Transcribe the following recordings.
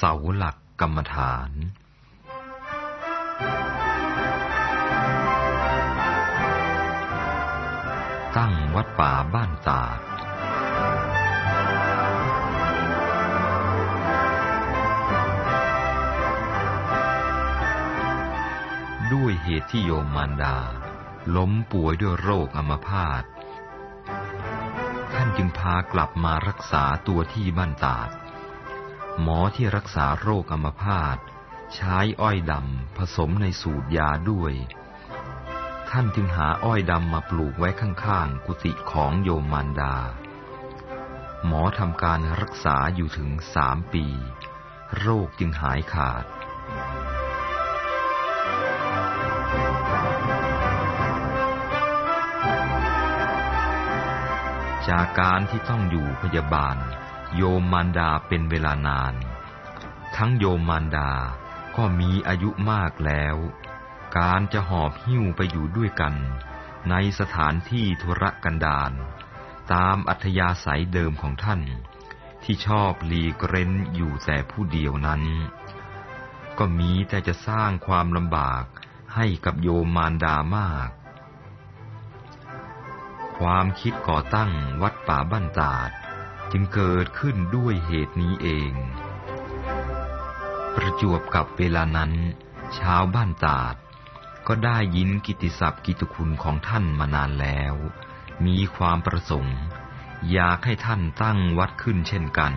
เสาหลักกรรมฐาน ตั้งวัดป่าบ้านตาดด้วยเหตุที่โยมมารดา ล้มป่วยด้วยโรคอัมพาต ท่านจึงพากลับมารักษาตัวที่บ้านตาด หมอที่รักษาโรคอัมพาตใช้อ้อยดำผสมในสูตรยาด้วย ท่านจึงหาอ้อยดำมาปลูกไว้ข้างๆ กุฏิของโยมมารดา หมอทำการรักษาอยู่ถึงสามปี โรคจึงหายขาดจากการที่ต้องอยู่พยาบาล โยมมารดาเป็นเวลานาน ทั้งโยมมารดาก็มีอายุมากแล้ว การจะหอบหิ้วไปอยู่ด้วยกัน ในสถานที่ธุรกันดารตามอัธยาศัยเดิมของท่าน ที่ชอบหลีกเร้นอยู่แต่ผู้เดียวนั้น ก็มีแต่จะสร้างความลำบากให้กับโยมมารดามาก ความคิดก่อตั้งวัดป่าบ้านตาด จึงเกิดขึ้นด้วยเหตุนี้เอง ประจวบกับเวลานั้น ชาวบ้านตาด ก็ได้ยินกิตติศัพท์กิตติคุณของท่านมานานแล้ว มีความประสงค์ อยากให้ท่านตั้งวัดขึ้นเช่นกัน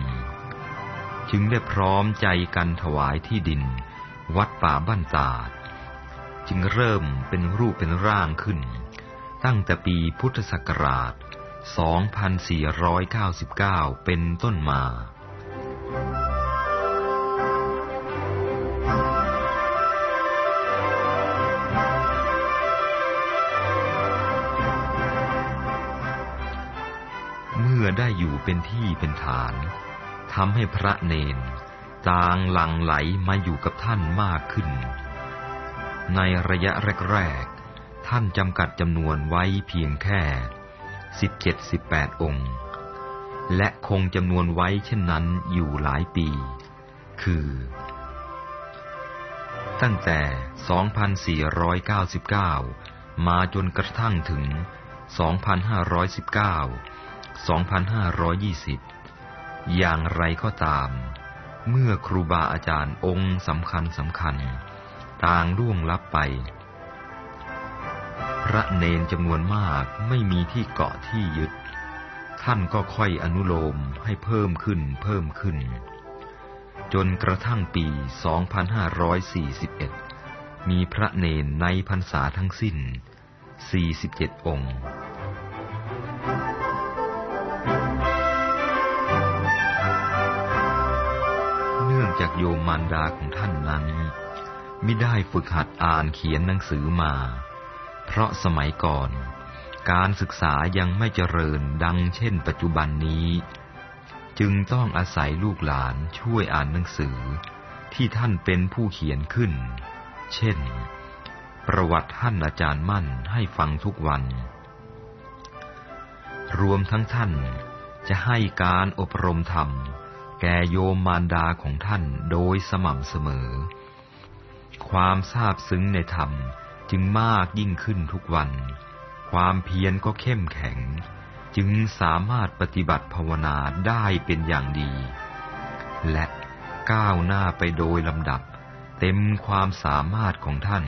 จึงได้พร้อมใจกันถวายที่ดิน วัดป่าบ้านตาด จึงเริ่มเป็นรูปเป็นร่างขึ้น ตั้งแต่ปีพุทธศักราช 2499 เป็นต้นมา เมื่อได้อยู่เป็นที่เป็นฐานทำให้พระเนนต่างหลังไหลมาอยู่กับท่านมากขึ้น ในระยะแรก ๆ ท่านจำกัดจำนวนไว้เพียงแค่ สิบเจ็ดสิบแปดองค์ และคงจำนวนไว้เช่นนั้นอยู่หลายปี คือ ตั้งแต่ 2499 มาจนกระทั่งถึง 2519 2520 อย่างไรก็ตาม เมื่อครูบาอาจารย์องค์สำคัญสำคัญ ต่างล่วงลับไป ระเนนจำนวนมากไม่มีที่เกาะที่ยึด ท่านก็ค่อยอนุโลมให้เพิ่มขึ้นเพิ่มขึ้น จนกระทั่งปี 2541 มีพระเนนในพรรษาทั้งสิ้น 47 องค์เนื่องจากโยมมารดาของท่านนั้น ไมิได้ฝึกหัดอ่านเขียนหนังสือมา เพราะสมัยก่อน การศึกษายังไม่เจริญดังเช่นปัจจุบันนี้ จึงต้องอาศัยลูกหลานช่วยอ่านหนังสือ ที่ท่านเป็นผู้เขียนขึ้น เช่น ประวัติท่านอาจารย์มั่นให้ฟังทุกวัน รวมทั้งท่านจะให้การอบรมธรรม แก่โยมมารดาของท่านโดยสม่ำเสมอ ความซาบซึ้งในธรรม จึงมากยิ่งขึ้นทุกวัน ความเพียรก็เข้มแข็ง จึงสามารถปฏิบัติภาวนาได้เป็นอย่างดี และก้าวหน้าไปโดยลำดับ เต็มความสามารถของท่าน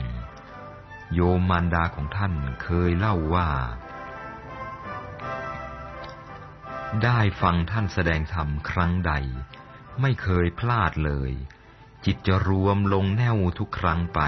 โยมมารดาของท่านเคยเล่าว่า ได้ฟังท่านแสดงธรรมครั้งใด ไม่เคยพลาดเลย จิตจะรวมลงแน่วทุกครั้งไป